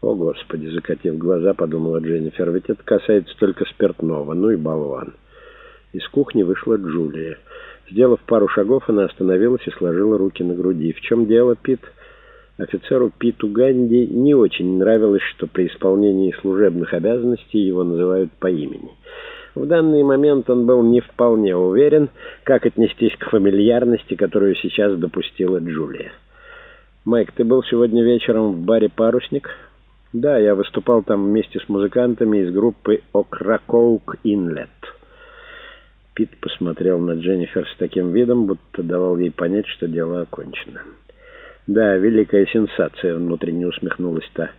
«О, Господи!» — закатив глаза, подумала Дженнифер. «Ведь это касается только спиртного. Ну и болван!» Из кухни вышла Джулия. Сделав пару шагов, она остановилась и сложила руки на груди. «В чем дело, Пит?» Офицеру Питу Ганди не очень нравилось, что при исполнении служебных обязанностей его называют по имени. В данный момент он был не вполне уверен, как отнестись к фамильярности, которую сейчас допустила Джулия. «Майк, ты был сегодня вечером в баре «Парусник»?» «Да, я выступал там вместе с музыкантами из группы «Окракоук Инлет». Пит посмотрел на Дженнифер с таким видом, будто давал ей понять, что дело окончено. «Да, великая сенсация», — внутренне усмехнулась та.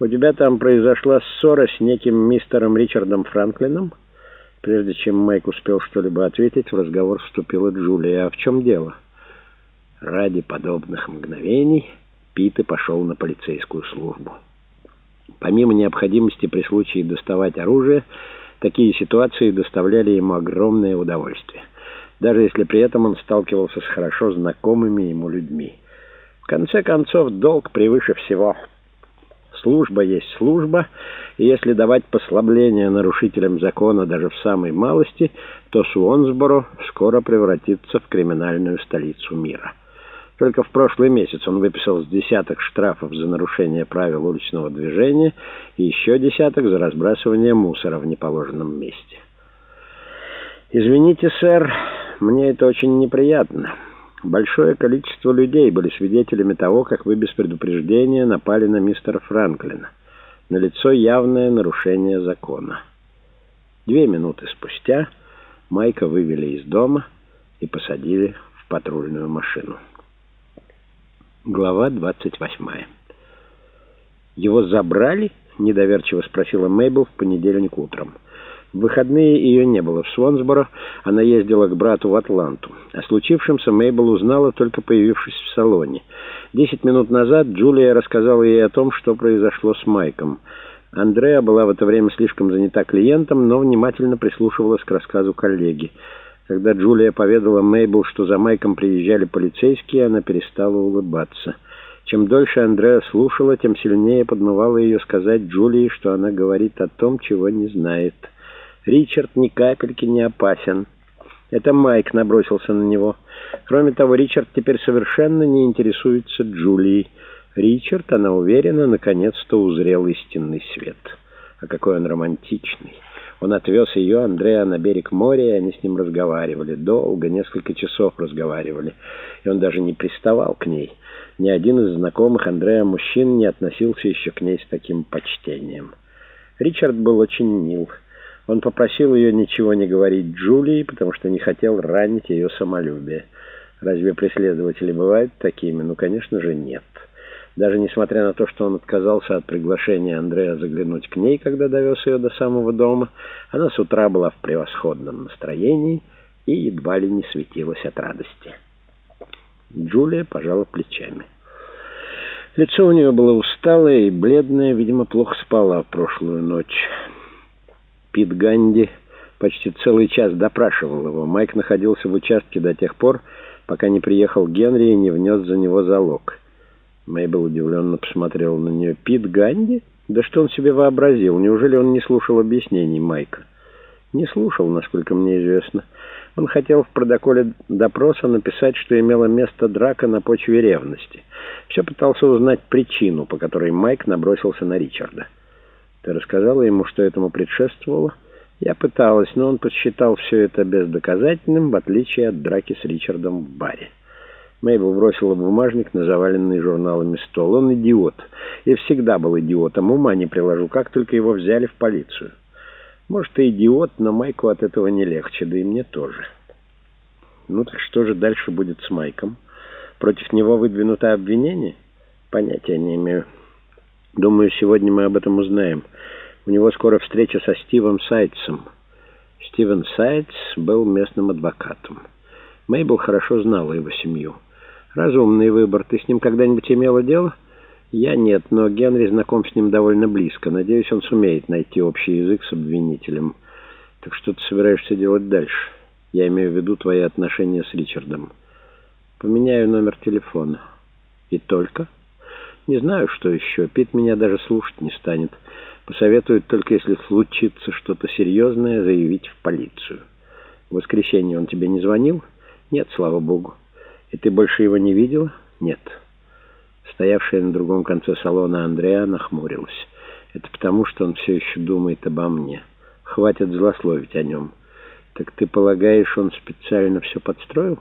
«У тебя там произошла ссора с неким мистером Ричардом Франклином?» Прежде чем Майк успел что-либо ответить, в разговор вступила Джулия. «А в чем дело?» Ради подобных мгновений Пит и пошел на полицейскую службу. Помимо необходимости при случае доставать оружие, такие ситуации доставляли ему огромное удовольствие, даже если при этом он сталкивался с хорошо знакомыми ему людьми. В конце концов, долг превыше всего. Служба есть служба, и если давать послабление нарушителям закона даже в самой малости, то Суонсборо скоро превратится в криминальную столицу мира. Только в прошлый месяц он выписал с десяток штрафов за нарушение правил уличного движения и еще десяток за разбрасывание мусора в неположенном месте. «Извините, сэр, мне это очень неприятно». Большое количество людей были свидетелями того, как вы без предупреждения напали на мистера Франклина. Налицо явное нарушение закона. Две минуты спустя Майка вывели из дома и посадили в патрульную машину. Глава 28. «Его забрали?» — недоверчиво спросила Мейбл в понедельник утром. В выходные ее не было в Свонсборо, она ездила к брату в Атланту. О случившемся Мейбл узнала, только появившись в салоне. Десять минут назад Джулия рассказала ей о том, что произошло с Майком. Андреа была в это время слишком занята клиентом, но внимательно прислушивалась к рассказу коллеги. Когда Джулия поведала Мейбл, что за Майком приезжали полицейские, она перестала улыбаться. Чем дольше Андреа слушала, тем сильнее подмывала ее сказать Джулии, что она говорит о том, чего не знает. Ричард ни капельки не опасен. Это Майк набросился на него. Кроме того, Ричард теперь совершенно не интересуется Джулией. Ричард, она уверена, наконец-то узрел истинный свет. А какой он романтичный. Он отвез ее, Андреа, на берег моря, и они с ним разговаривали. Долго, несколько часов разговаривали. И он даже не приставал к ней. Ни один из знакомых Андреа мужчин не относился еще к ней с таким почтением. Ричард был очень мил. Он попросил ее ничего не говорить Джулии, потому что не хотел ранить ее самолюбие. Разве преследователи бывают такими? Ну, конечно же, нет. Даже несмотря на то, что он отказался от приглашения Андрея заглянуть к ней, когда довез ее до самого дома, она с утра была в превосходном настроении и едва ли не светилась от радости. Джулия пожала плечами. Лицо у нее было усталое и бледное, видимо, плохо спала прошлую ночь. Пит Ганди почти целый час допрашивал его. Майк находился в участке до тех пор, пока не приехал Генри и не внес за него залог. Мейбл удивленно посмотрел на нее. «Пит Ганди? Да что он себе вообразил? Неужели он не слушал объяснений Майка?» «Не слушал, насколько мне известно. Он хотел в протоколе допроса написать, что имела место драка на почве ревности. Все пытался узнать причину, по которой Майк набросился на Ричарда». Ты рассказала ему, что этому предшествовало? Я пыталась, но он посчитал все это бездоказательным, в отличие от драки с Ричардом в баре. Мейбл бросила бумажник на заваленный журналами стол. Он идиот. И всегда был идиотом. Ума не приложу, как только его взяли в полицию. Может, и идиот, но Майку от этого не легче, да и мне тоже. Ну так что же дальше будет с Майком? Против него выдвинуто обвинение? Понятия не имею. Думаю, сегодня мы об этом узнаем. У него скоро встреча со Стивом Сайтсом. Стивен Сайтс был местным адвокатом. Мейбл хорошо знала его семью. Разумный выбор. Ты с ним когда-нибудь имела дело? Я нет, но Генри знаком с ним довольно близко. Надеюсь, он сумеет найти общий язык с обвинителем. Так что ты собираешься делать дальше? Я имею в виду твои отношения с Ричардом. Поменяю номер телефона. И только... Не знаю, что еще. Пит меня даже слушать не станет. Посоветует только, если случится что-то серьезное, заявить в полицию. В воскресенье он тебе не звонил? Нет, слава богу. И ты больше его не видела? Нет. Стоявшая на другом конце салона Андреа нахмурилась. Это потому, что он все еще думает обо мне. Хватит злословить о нем. Так ты полагаешь, он специально все подстроил?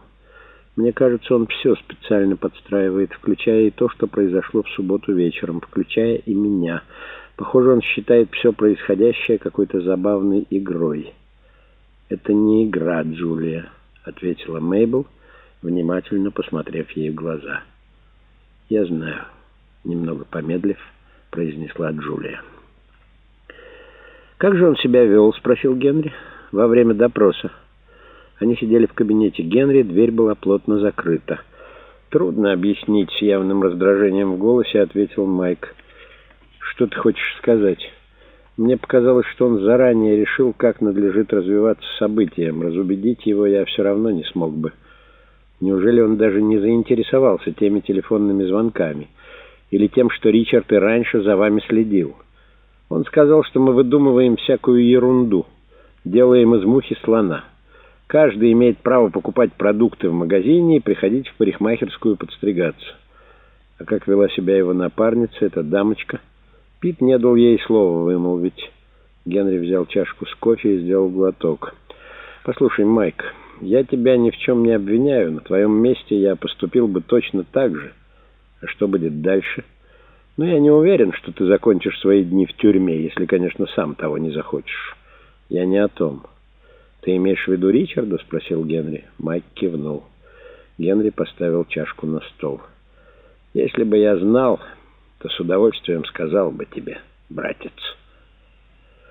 Мне кажется, он все специально подстраивает, включая и то, что произошло в субботу вечером, включая и меня. Похоже, он считает все происходящее какой-то забавной игрой. «Это не игра, Джулия», — ответила Мейбл, внимательно посмотрев ей в глаза. «Я знаю», — немного помедлив, произнесла Джулия. «Как же он себя вел?» — спросил Генри. «Во время допроса». Они сидели в кабинете Генри, дверь была плотно закрыта. «Трудно объяснить с явным раздражением в голосе», — ответил Майк. «Что ты хочешь сказать?» Мне показалось, что он заранее решил, как надлежит развиваться событиям. Разубедить его я все равно не смог бы. Неужели он даже не заинтересовался теми телефонными звонками? Или тем, что Ричард и раньше за вами следил? Он сказал, что мы выдумываем всякую ерунду, делаем из мухи слона». Каждый имеет право покупать продукты в магазине и приходить в парикмахерскую подстригаться. А как вела себя его напарница, эта дамочка? Пит не дал ей слова вымолвить. Генри взял чашку с кофе и сделал глоток. «Послушай, Майк, я тебя ни в чем не обвиняю. На твоем месте я поступил бы точно так же. А что будет дальше? Ну, я не уверен, что ты закончишь свои дни в тюрьме, если, конечно, сам того не захочешь. Я не о том». «Ты имеешь в виду Ричарда?» — спросил Генри. Майк кивнул. Генри поставил чашку на стол. «Если бы я знал, то с удовольствием сказал бы тебе, братец».